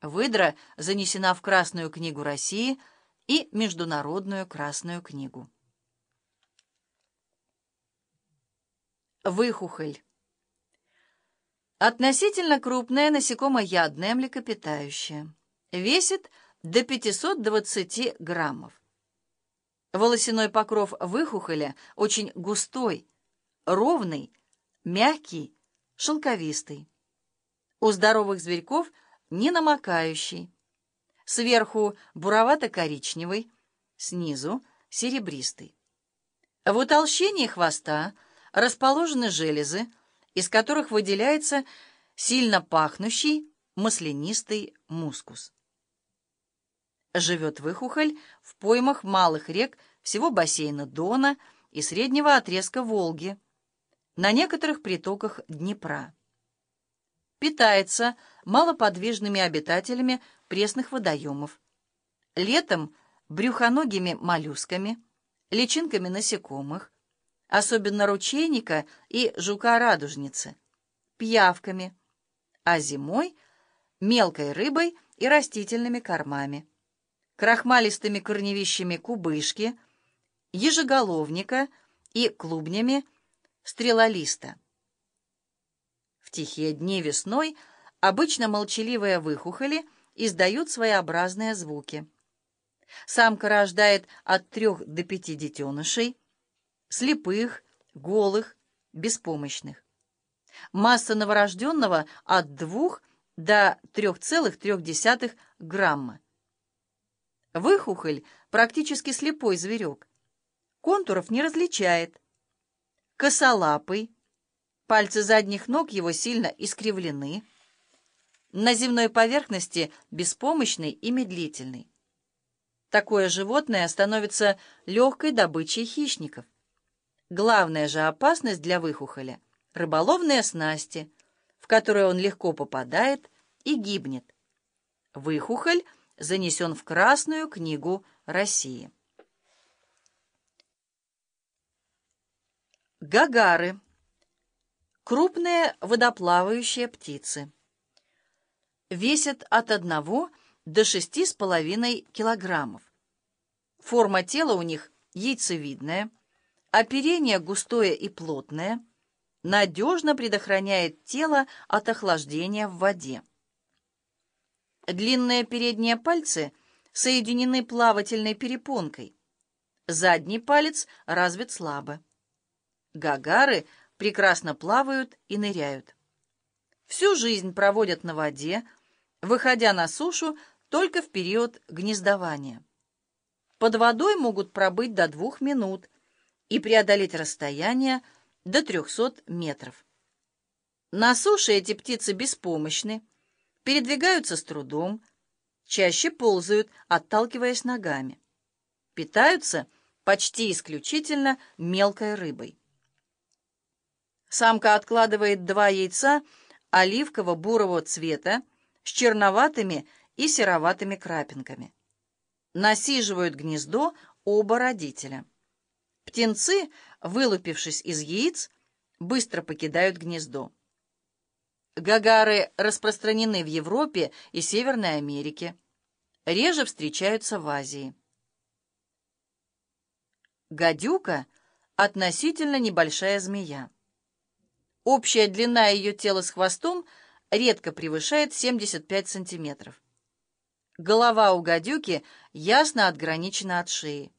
Выдра занесена в Красную книгу России и Международную Красную книгу. Выхухоль. Относительно крупное насекомоядное млекопитающее. Весит до 520 граммов. Волосяной покров выхухоля очень густой, ровный, мягкий, шелковистый. У здоровых зверьков не намокающий. Сверху буровато-коричневый, снизу серебристый. В утолщении хвоста расположены железы, из которых выделяется сильно пахнущий маслянистый мускус. Живет выхухоль в поймах малых рек всего бассейна Дона и среднего отрезка Волги, на некоторых притоках Днепра. Питается малоподвижными обитателями пресных водоемов. Летом брюхоногими моллюсками, личинками насекомых, особенно ручейника и жука-радужницы, пиявками, а зимой — мелкой рыбой и растительными кормами, крахмалистыми корневищами кубышки, ежеголовника и клубнями стрелолиста. В тихие дни весной обычно молчаливые выхухоли издают своеобразные звуки. Самка рождает от трех до пяти детенышей, слепых, голых, беспомощных. Масса новорожденного от 2 до 3,3 грамма. Выхухоль – практически слепой зверек. Контуров не различает. Косолапый. Пальцы задних ног его сильно искривлены. На земной поверхности беспомощный и медлительный. Такое животное становится легкой добычей хищников. Главная же опасность для выхухоля — рыболовные снасти, в которые он легко попадает и гибнет. Выхухоль занесен в Красную книгу России. Гагары. Крупные водоплавающие птицы. Весят от 1 до 6,5 килограммов. Форма тела у них яйцевидная, Оперение густое и плотное, надежно предохраняет тело от охлаждения в воде. Длинные передние пальцы соединены плавательной перепонкой. Задний палец развит слабо. Гагары прекрасно плавают и ныряют. Всю жизнь проводят на воде, выходя на сушу только в период гнездования. Под водой могут пробыть до двух минут – и преодолеть расстояние до 300 метров. На суше эти птицы беспомощны, передвигаются с трудом, чаще ползают, отталкиваясь ногами. Питаются почти исключительно мелкой рыбой. Самка откладывает два яйца оливково-бурого цвета с черноватыми и сероватыми крапинками. Насиживают гнездо оба родителя. Птенцы, вылупившись из яиц, быстро покидают гнездо. Гагары распространены в Европе и Северной Америке. Реже встречаются в Азии. Гадюка — относительно небольшая змея. Общая длина ее тела с хвостом редко превышает 75 сантиметров. Голова у гадюки ясно отграничена от шеи.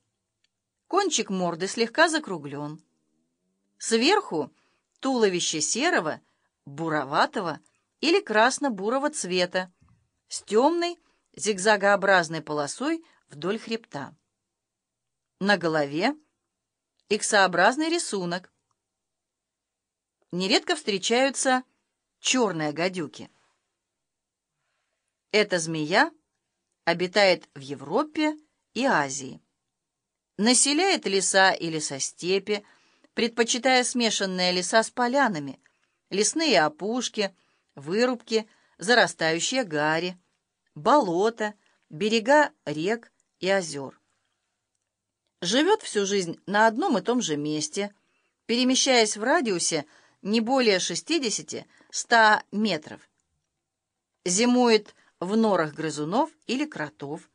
Кончик морды слегка закруглен. Сверху туловище серого, буроватого или красно-бурого цвета с темной зигзагообразной полосой вдоль хребта. На голове иксообразный рисунок. Нередко встречаются черные гадюки. Эта змея обитает в Европе и Азии населяет леса и лесостепи, предпочитая смешанные леса с полянами, лесные опушки, вырубки, зарастающие гари, болота, берега рек и озер. Живет всю жизнь на одном и том же месте, перемещаясь в радиусе не более 60-100 метров. Зимует в норах грызунов или кротов,